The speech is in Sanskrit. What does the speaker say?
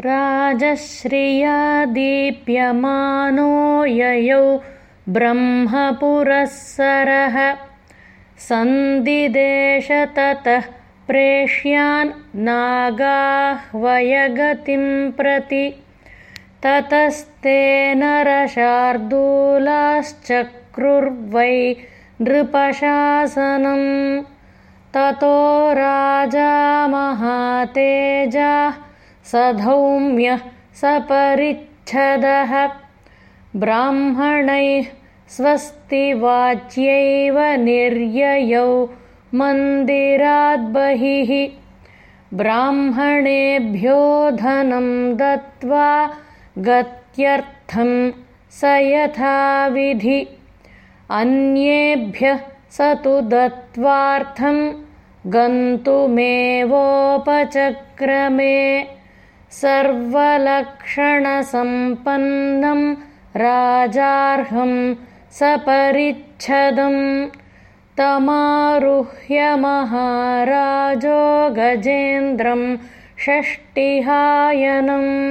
राजश्रिया दीप्यमानो ययौ ब्रह्मपुरःसरः। सन्दिदेशततः प्रेष्यान् नागाह्वयगतिं प्रति। ततस्ते नरशार्दूलाश्चक्रुर्वै नृपशासनम्। ततो राजा महातेजाः सधौम्यः सपरिच्छदः। ब्राह्मणैः स्वस्तिवाच्यैव निर्ययौ मन्दिराद्बहिः। ब्राह्मणेभ्यो धनं दत्त्वा गत्यर्थं स यथाविधि। अन्येभ्यः स तु दत्त्वार्थं गन्तुमेवोपचक्रमे सर्वलक्षणसम्पन्नं राजार्हं सपरिच्छदं तमारुह्य महाराजो गजेन्द्रं षष्टिहायनम्